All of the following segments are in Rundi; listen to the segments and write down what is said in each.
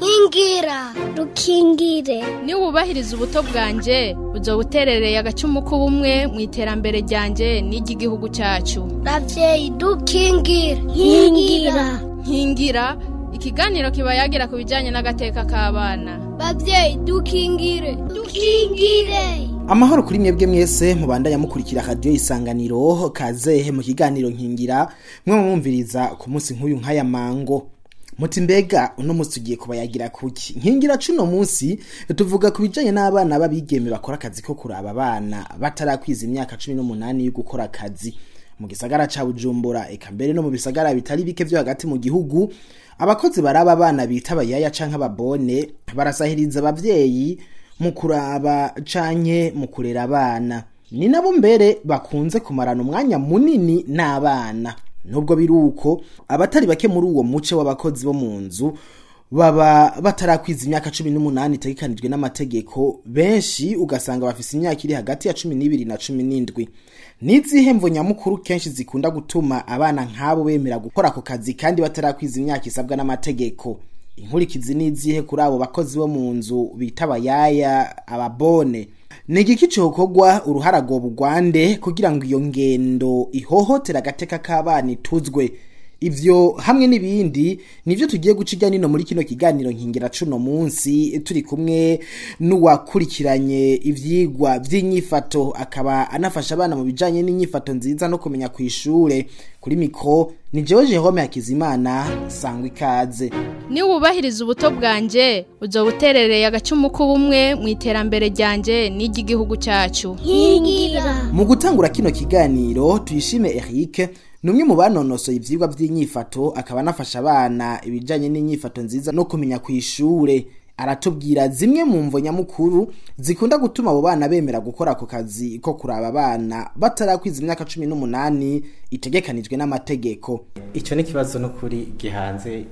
nkingira rukingire niwubahiriza ubuto bwanjye ujya buterereye agacumu k'ubumwe mu iterambere ryanjye n'iry'igihugu cyacu babyeyi dukingire nkingira nkingira ikiganiro kiba yagira ku bijyanye n'agateka k'abana babyeyi dukingire dukingire amahoro kuri mwebwe mwese mubandanya mukurikira radiyo isanganiro kazehe mu kiganiro nkingira mwe mumviriza ku munsi nk'uyu nk'aya mango muti mbega uno munsi tugiye kubayagira kuki nkingira cuno munsi tuvuga ku bijanye n'abana b'abigeme bakora akazi ko kuraba abana batarakwiza imyaka cumi n'umunani yo gukora akazi mu gisagara ca Bujumbura eka mbere no mu bisagara bitari bike byo hagati mu gihugu abakozi baraba abana bita abayaya canke ababone barasahiriza abavyeyi mu kuraba canke mu kurera abana ni nabo mbere bakunze kumarana umwanya munini n'abana nubwo biri uko abatari bake muri uwo muce w'abakozi bo mu nzu baba batarakwiza imyaka cumi n'umunani itegekanijwe n'amategeko benshi ugasanga bafise imyaka iri hagati ya cumi n'ibiri na cumi n'indwi n'izihe mvo nyamukuru kenshi zikunda gutuma abana nk'abo bemera gukora ako kazi kandi batarakwiza imyaka isabwa n'amategeko inkurikizi n'izihe kuri abo bakozi bo mu nzu bita abayaya ababone ni igiki cokogwa uruharago bugwande kugira ngo iyo ngendo ihohotera agateka k'abana ituzwe ibyo hamwe n'ibindi nibyo tugiye guca ijya nino muri kino kiganiro nkingira cuno munsi turi kumwe n'uwakurikiranye ibyigwa by'inyifato akaba anafasha abana mu bijyanye n'inyifato nziza no kumenya ku ishuri kuri mikoro ni jewe jehome hakizimana sangwa ikaze niba ubuto bwanjye ujya buterereye agacumu k'ubumwe mu iterambere ryanjye n'iry'igihugu cyacu mu gutangura kino kiganiro tuyishime eric ni umwe mu banonosoye ibyigwa by'inyifato akaba anafasha abana ibijyanye n'inyifato nziza no kumenya ku ishuri aratubwira zimwe mu mvo nyamukuru zikunda gutuma abo bana bemera gukora ako kazi ko kuraba abana batarakwiza imyaka cumi n'umunani itegekanijwe n'amategeko icyo ni ikibazo no gihanze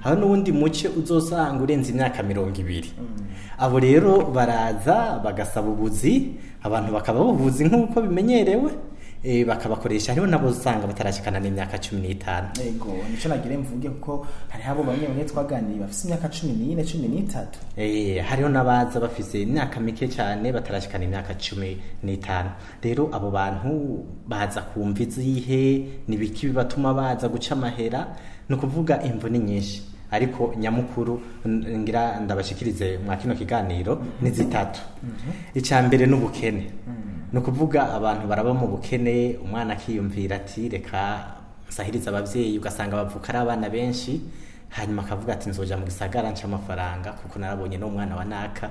hari n'uwundi muce uzosanga urenze imyaka mirongo ibiri mm. abo rero baraza bagasaba ubuzi abantu bakaba babuzi nk'uko bimenyerewe Eh, bakabakoresha hariho nabo usanga batarashikana n'imyaka cumi n'itanu yego nico nagire mvuge kuko hariho abo bamwe bamwe twaganiriye bafise imyaka cumi n'ine cumi n'itatu eh, hariho n'abaza bafise imyaka mike cyane batarashikana imyaka cumi n'itanu rero abo bantu baza kumva izihe ni biki bibatuma baza guca amahera ni ukuvuga imvu nyinshi ariko nyamukuru ngira ndabashikirize mwa kino kiganiro ni zitatu mhm. icya mbere n'ubukene ni ukuvuga abantu baraba mu bukene umwana akiyumvira ati reka nsahiriza ababyeyi ugasanga bavuka ari abana benshi hanyuma akavuga ati nzoja mu gisagara nca amafaranga kuko narabonye n'umwana wa naka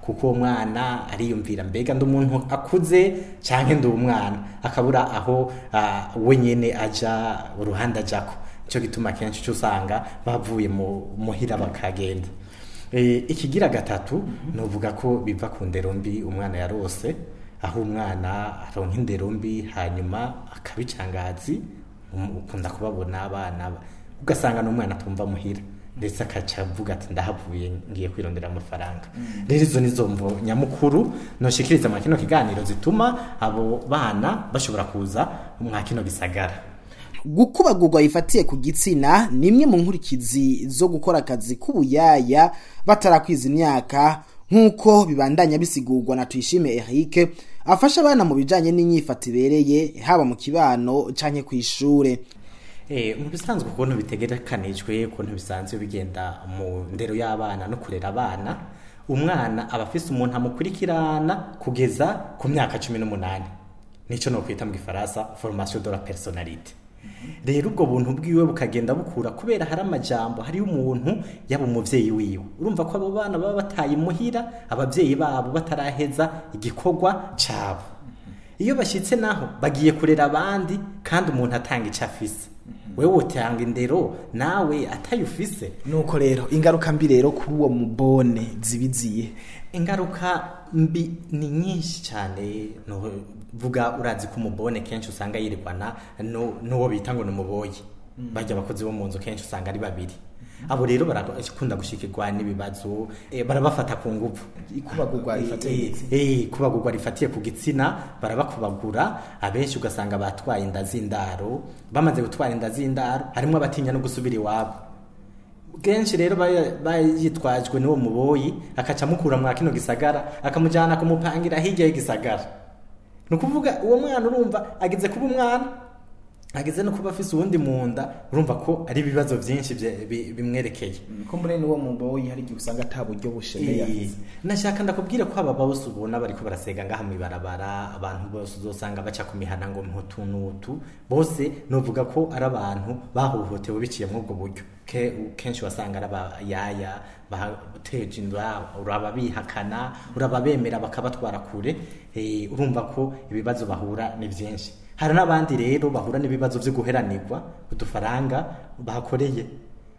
kuko umwana ariyumvira mbega ndi umuntu akuze cyane ndi umwana akabura aho wenyine nyine ajya uruhande ajyako nicyo gituma akenshi usanga bavuye mu muhira bakagenda eh, ikigira gatatu mhm. ni ko biva ku ndero mbi umwana yarose aho umwana aronka indero mbi hanyuma akaba icangazi ukunda kubabona abana ugasanga n'umwana atumva muhira ndetse akaca avuga ati ndahavuye ngiye kwirondera amafaranga mm. rero izo ni zo nyamukuru ntushikiriza mwa kino kiganiro zituma abo bana bashobora kuza mwa kino gisagara gukubagurwa bifatiye ku gitsina ni imwe mu nkurikizi zo gukora akazi k'ubuyaya batarakwiza imyaka nk'uko bibandanya bisigurwa na tuyishime Eric afasha abana mu bijyanye n'imyifatire ibereye haba mu kibano cyangwa ku ishuri eh, mu bisanzwe ukuntu bitegerekanijwe ukuntu bisanzwe bigenda mu ndero y'abana no kurera abana umwana aba afise umuntu amukurikirana kugeza ku myaka cumi n'umunani nicyo ni ukwita mu gifaransa foromasiyo dora personalite rero ubwo buntu bwiwe bukagenda bukura kubera hari amajyambo hariho umuntu yaba umubyeyi wiwe urumva ko abo bana baba bataye imuhira ababyeyi babo bataraheza igikorwa cyabo iyo bashyitse naho bagiye kurera abandi kandi umuntu atanga icyo afise wewe utanga indero nawe atayufise nuko rero ingaruka mbi rero kuri uwo mubone zibiziye ingaruka mbi ni nyinshi cyane vuga urazi ko umubone kenshi usanga yirirwana n'uwo bita ngo ni umuboye mm. bajya abakozi bo mu nzu kenshi usanga ari babiri abo rero barakunda gushikirwa n'ibibazo eh, barabafata ku ngufu kubagurwa eh, eh, rifatiye ku gitsina barabakubagura abenshi ugasanga batwaye inda z'indaro bamaze gutwara inda z'indaro harimo abatinya no gusubira iwabo kenshi rero bayitwajwe n'uwo muboyi akaca amukura mwa kino gisagara akamujyana kumupangira hirya y'igisagara ni ukuvuga uwo mwana urumva agize kuba umwana ageze no kuba afise uwundi mu nda urumva ko ari ibibazo byinshi bimwerekeye ko muri n'uwo mumba we hari igihe usanga ata buryo bushemeye nashaka ndakubwire ko aba bose ubona bariko barasega ngaha mw'ibarabara abantu bose uzosanga baca ku mihana ngo mputu n'utu bose novuga ko ari abantu bahohotewe biciye muri ubwo buryo kenshi wasanga ari abayaya bateje inda uraba bihakana uraba bemera bakabatwara kure urumva ko ibibazo bahura ni byinshi hari n'abandi rero bahura n'ibibazo byo guheranirwa udufaranga bakoreye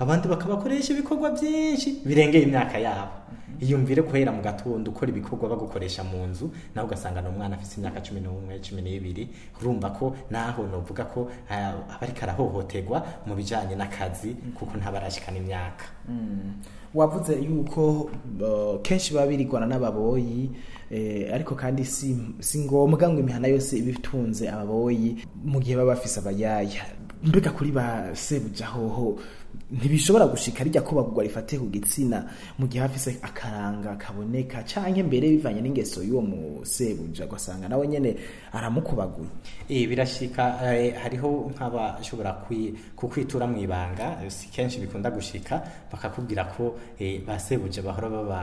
abandi bakabakoresha ibikorwa byinshi birengeye imyaka yabo mm-hmm. iyumvire guhera mu gatondo ukora ibikorwa bagukoresha mu nzu nawe ugasanga ni umwana afite imyaka cumi n'umwe cumi n'ibiri urumva ko naho nuvuga ko eh, aba ariko arahohoterwa mu bijyanye n'akazi mm-hmm. kuko ntabarashikana imyaka mm-hmm. wavuze yuko uh, kenshi baba birigwana n'ababoyi eh, ariko kandi si ngombwa ngo imihana yose iba itunze ababoyi mu gihe baba bafise abayaya mbega kuri ba sebujahoho ntibishobora gushika rijya kubagurwa rifate ku gitsina mu gihe hafise akaranga kaboneka canke mbere bivanye n'ingeso y'uwo musebuja ugasanga nawe nyene aramukubaguye eh birashika eh, hariho nk'abashobora kukwitura mu ibanga si kenshi bikunda gushika bakakubwira ko eh, basebuja bahora baba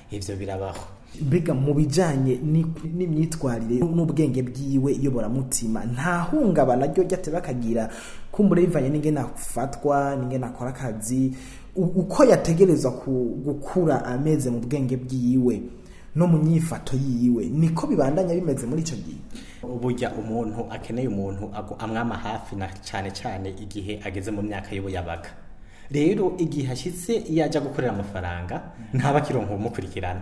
ibyo birabaho mbega mu bijyanye n'imyitwarire n'ubwenge bwiwe iyoboramutima ntahungabana ryo ryateba akagira kumbura bivanye n'ingene afatwa n'ingene akora akazi uko yategereza gukura ameze mu bwenge bwiwe no mu myifato yiwe niko bibandanya bimeze muri icyo gihe ubujya umuntu akeneye umuntu amwama hafi na cyane cyane igihe ageze mu myaka y'ubuyabaga rero igihe ashyitse iyo ajya gukorera amafaranga ntaba akironka umukurikirana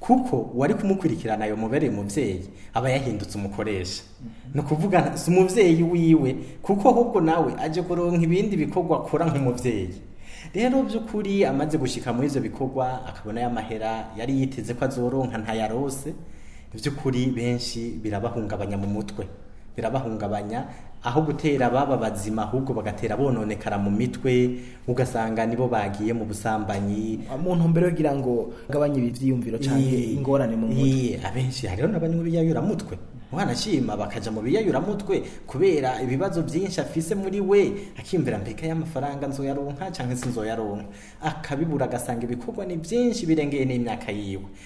kuko wari kumukurikirana ayo mubereye umubyeyi aba yahindutse umukoresha ni ukuvuga si umubyeyi wiwe kuko ahubwo nawe ajya kuronka ibindi bikorwa akora nk'umubyeyi rero by'ukuri amaze gushika muri ibyo bikorwa akabona y'amahera yari yiteze ko azoronka ntayarose by'ukuri benshi birabahungabanya mu mutwe birabahungabanya aho gutera baba bazima ahubwo bagatera bononekara mu mitwe ugasanga nibo bagiye mu busambanyi mu ntumbero kugira ngo agabanye ibyiyumviro cyangwa ingorane mu mutwe abenshi hariho n'abanywa ibiyaburamutwe umwana bakajya mu biyayuramutwe kubera ibibazo byinshi afise muri we akimvira mbega y'amafaranga nzoyaronka cyangwa se nzoyaronka akabibura agasanga ibikorwa ni byinshi birengeye n'imyaka yiwe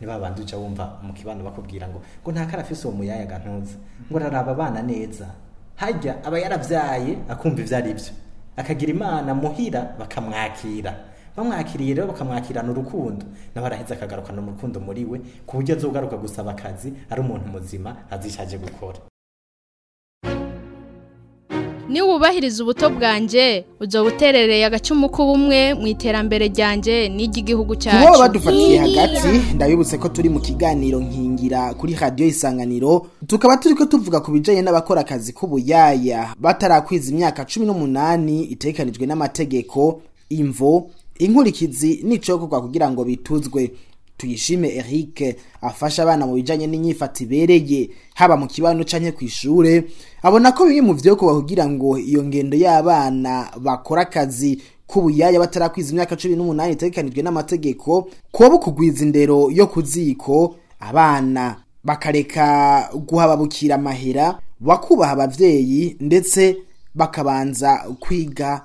niba bantu uca wumva mu kibano bakubwira ngo ngo nta karafise uwo muyayaga ntuza ngo araraba abana neza hajya aba yarabyaye akumva ibyo ari byo akagira imana muhira bakamwakira bamwakiriye rero bakamwakirana urukundo nawe araheze akagarukana urukundo muri we ku buryo azogaruka gusaba akazi ari umuntu muzima azishaje gukora niwubahiriza ubuto bwanjye uzo buterereye agacumu k'ubumwe mu iterambere ryanjye n'iry'igihugu cyacu nibo badufatiye hagati ndabibutse ko turi mu kiganiro nkingira kuri radiyo isanganiro tukaba turi ko tuvuga ku bijyanye n'abakora akazi k'ubuyaya batarakwiza imyaka cumi n'umunani itekanijwe n'amategeko imvo inkurikizi n'icokorwa kugira ngo bituzwe tuyishime Eric afasha abana mu bijanye n'inyifato ibereye haba mu kibano canke ku ishuri abona ko bimwe mu vyo kugira ngo iyo ngendo y'abana bakora akazi k'ubuyaya batarakwiza imyaka cumi n'umunani itegekanijwe n'amategeko kuba bukugwiza indero yo kuziko abana bakareka guhababukira amahera bakubaha ababyeyi ndetse bakabanza kwiga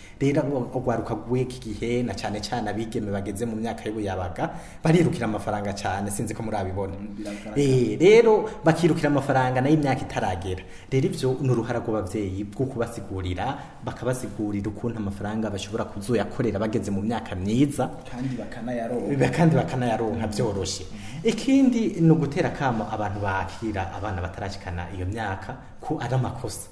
rero urwaruka rw'iki gihe na cyane cyane abigeme bageze mu myaka y'ubuyabaga barirukira amafaranga cyane sinzi ko murabibona eh, rero bakirukira amafaranga nayo imyaka itaragera rero ibyo ni uruhara rw'ababyeyi bwo kubasigurira bakabasigurira ukuntu amafaranga bashobora kuzoyakorera bageze mu myaka myiza kandi bakanayaronka byoroshye ikindi ni ugutera akamo abantu bakira abana bataracyari gushashikana iyo myaka ko ari amakosa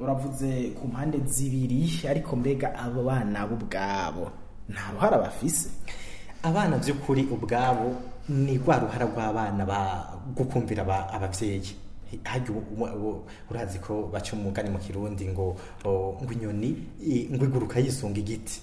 uravuze ku mpande zibiri ariko mbega abo bana bo ubwabo nta ruhara bafise abana by'ukuri ubwabo ni rwa ruhara rw'abana gukumvira ababyeyi urazi ko baca umugani mu kirundi ngo ngo inyoni ngo iguruka yisunga igiti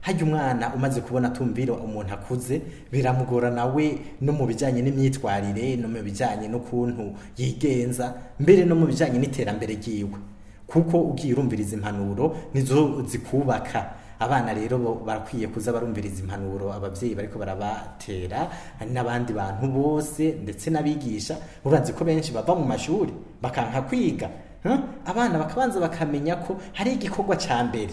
hajya umwana umaze kubona atumvira umuntu akuze biramugora nawe no mu bijyanye n'imyitwarire no mu bijyanye n'ukuntu yigenza mbere no mu bijyanye n'iterambere ryiwe kuko ugiye urumviriza impanuro nizo zikubaka abana rero barakwiye kuza barumviriza impanuro ababyeyi bariko barabatera n'abandi bantu bose ndetse n'abigisha urazi ko benshi bava mu mashuri bakanka kwiga abana bakabanza bakamenya ko hari igikorwa cya mbere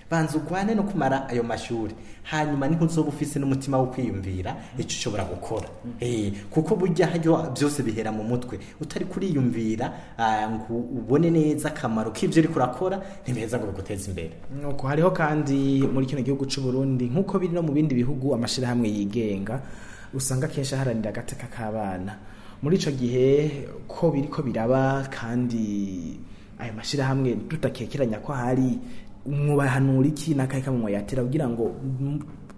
banza ugwane no kumara ayo mashuri hanyuma niho uzoba ufise n'umutima wo kwiyumvira icyo ushobora gukora eh, kuko burya byose bihera mu mutwe utari kuriyumvira ah, ngo ubone neza akamaro k'ibyo uri kurakora ntibiheza ngo biguteze imbere nuko hariho kandi muri kino gihugu cy'u Burundi nk'uko biri no mu bindi bihugu amashyirahamwe yigenga usanga akenshi haranira agateka k'abana muri icyo gihe ko biri ko biraba kandi ayo mashyirahamwe tutakekeranya ko hari mwubahanura iki n'akahe kamwe mwayatera kugira ngo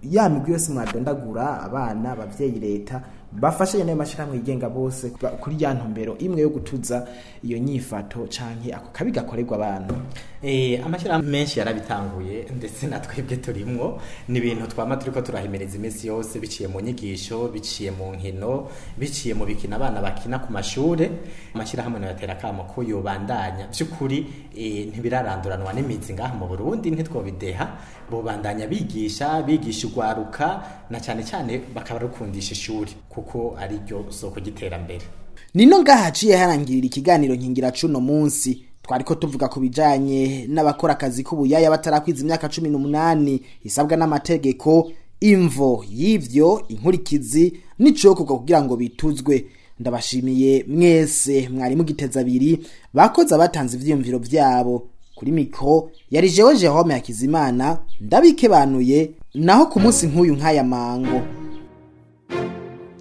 ya migwi yose mwadondagura abana ababyeyi leta bafashanye n'ayo mashyirahamwe yigenga bose kuri ya ntumbero imwe yo gutuza iyo nyifato cyangwa ako kabi gakorerwa abantu eh, amashyirahamwe menshi yarabitanguye ndetse na twebwe turimo ni ibintu twaba turi ko turahemereza iminsi yose biciye mu nyigisho biciye mu nkino biciye mu bikina abana bakina ku mashuri amashyirahamwe yatera akamo ko yobandanya by'ukuri eh, ntibiraranduranwa n'imitsi ngaha mu burundi ntitwobideha bobandanya bigisha bigisha urwaruka na cyane cyane bakaba rukundisha ishuri kuko ari ryo soko ry'iterambere nino ngaha haciye harangirira ikiganiro nkingira cy'uno munsi twari ko tuvuga ku bijyanye n'abakora akazi k'ubuyaya batarakwiza imyaka cumi n'umunani isabwa n'amategeko imvo y'ibyo inkurikizi n'icokorwa kugira ngo bituzwe ndabashimiye mwese mwari mugiteza abiri bakoze abatanze ibyiyumviro byabo kuri mikoro yari jewe jehome hakizimana ndabike banuye naho ku munsi nk'uyu nk'aya mango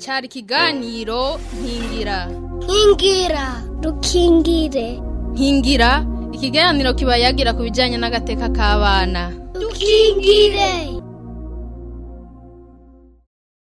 cyari ikiganiro nkingira nkingira dukingire nkingira ikiganiro kiba yagira ku bijyanye n'agateka k'abana dukingire